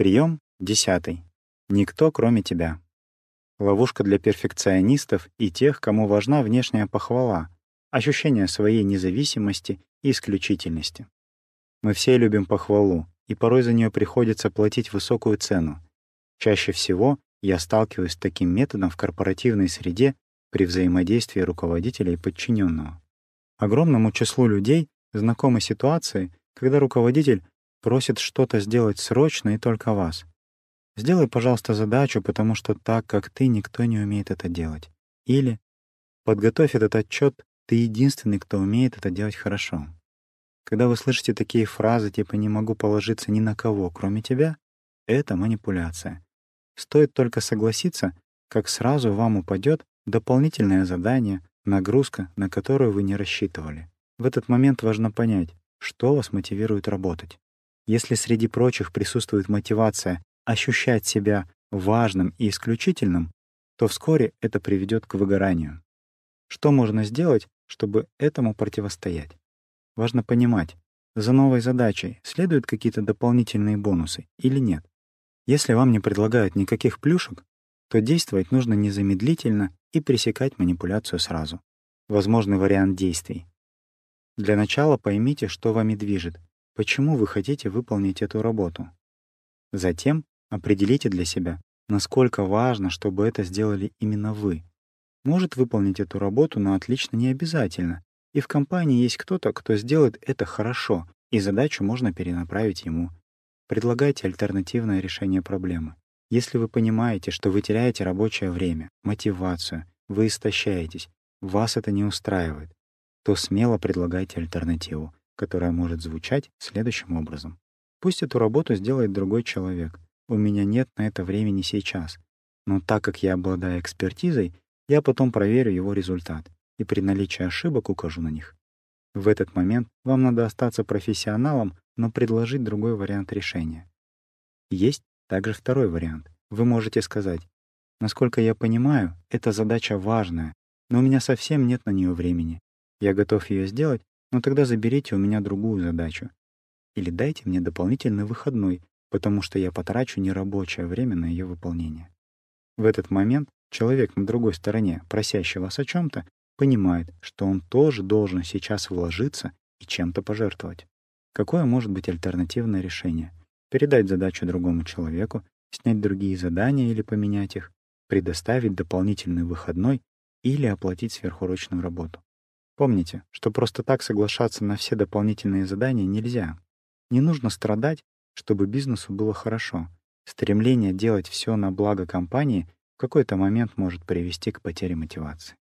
Прием десятый. Никто, кроме тебя. Ловушка для перфекционистов и тех, кому важна внешняя похвала, ощущение своей независимости и исключительности. Мы все любим похвалу, и порой за нее приходится платить высокую цену. Чаще всего я сталкиваюсь с таким методом в корпоративной среде при взаимодействии руководителя и подчиненного. Огромному числу людей знакомы ситуации, когда руководитель просит что-то сделать срочно и только вас. Сделай, пожалуйста, задачу, потому что так, как ты, никто не умеет это делать. Или подготовь этот отчет, ты единственный, кто умеет это делать хорошо. Когда вы слышите такие фразы типа «не могу положиться ни на кого, кроме тебя», это манипуляция. Стоит только согласиться, как сразу вам упадет дополнительное задание, нагрузка, на которую вы не рассчитывали. В этот момент важно понять, что вас мотивирует работать. Если среди прочих присутствует мотивация ощущать себя важным и исключительным, то вскоре это приведет к выгоранию. Что можно сделать, чтобы этому противостоять? Важно понимать, за новой задачей следуют какие-то дополнительные бонусы или нет. Если вам не предлагают никаких плюшек, то действовать нужно незамедлительно и пресекать манипуляцию сразу. Возможный вариант действий. Для начала поймите, что вами движет, почему вы хотите выполнить эту работу. Затем определите для себя, насколько важно, чтобы это сделали именно вы. Может выполнить эту работу, но отлично не обязательно. И в компании есть кто-то, кто сделает это хорошо, и задачу можно перенаправить ему. Предлагайте альтернативное решение проблемы. Если вы понимаете, что вы теряете рабочее время, мотивацию, вы истощаетесь, вас это не устраивает, то смело предлагайте альтернативу, которая может звучать следующим образом. Пусть эту работу сделает другой человек. У меня нет на это времени сейчас. Но так как я обладаю экспертизой, я потом проверю его результат и при наличии ошибок укажу на них. В этот момент вам надо остаться профессионалом, но предложить другой вариант решения. Есть также второй вариант. Вы можете сказать, насколько я понимаю, эта задача важная, но у меня совсем нет на нее времени. Я готов ее сделать, но тогда заберите у меня другую задачу. Или дайте мне дополнительный выходной, потому что я потрачу нерабочее время на ее выполнение. В этот момент человек на другой стороне, просящий вас о чем то понимает, что он тоже должен сейчас вложиться и чем-то пожертвовать. Какое может быть альтернативное решение? Передать задачу другому человеку, снять другие задания или поменять их, предоставить дополнительный выходной или оплатить сверхурочную работу. Помните, что просто так соглашаться на все дополнительные задания нельзя. Не нужно страдать, чтобы бизнесу было хорошо. Стремление делать все на благо компании в какой-то момент может привести к потере мотивации.